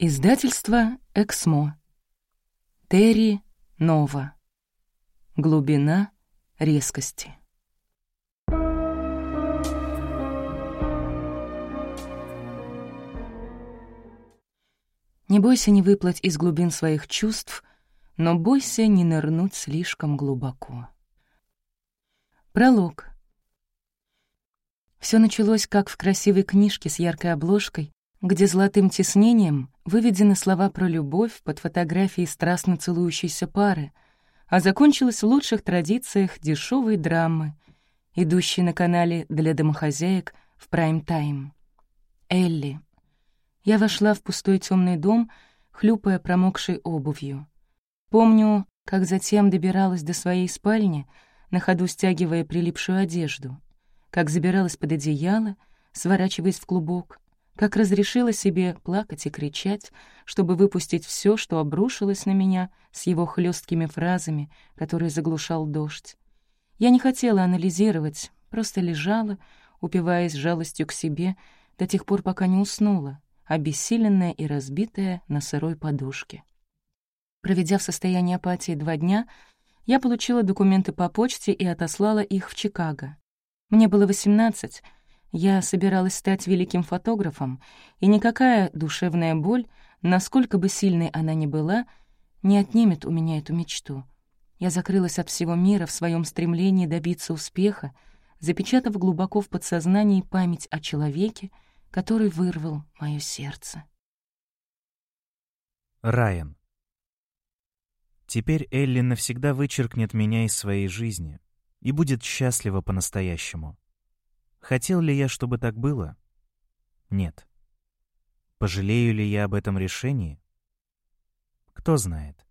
Издательство «Эксмо». Терри Нова. Глубина резкости. Не бойся не выплыть из глубин своих чувств, но бойся не нырнуть слишком глубоко. Пролог. Все началось как в красивой книжке с яркой обложкой, где золотым тиснением выведены слова про любовь под фотографией страстно целующейся пары, а закончилось в лучших традициях дешевой драмы, идущей на канале для домохозяек в прайм-тайм. Элли. Я вошла в пустой темный дом, хлюпая промокшей обувью. Помню, как затем добиралась до своей спальни, на ходу стягивая прилипшую одежду, как забиралась под одеяло, сворачиваясь в клубок — как разрешила себе плакать и кричать, чтобы выпустить все, что обрушилось на меня с его хлесткими фразами, которые заглушал дождь. Я не хотела анализировать, просто лежала, упиваясь жалостью к себе до тех пор, пока не уснула, обессиленная и разбитая на сырой подушке. Проведя в состоянии апатии два дня, я получила документы по почте и отослала их в Чикаго. Мне было восемнадцать — я собиралась стать великим фотографом, и никакая душевная боль, насколько бы сильной она ни была, не отнимет у меня эту мечту. Я закрылась от всего мира в своем стремлении добиться успеха, запечатав глубоко в подсознании память о человеке, который вырвал мое сердце. Райан. Теперь Элли навсегда вычеркнет меня из своей жизни и будет счастлива по-настоящему. Хотел ли я, чтобы так было? Нет. Пожалею ли я об этом решении? Кто знает.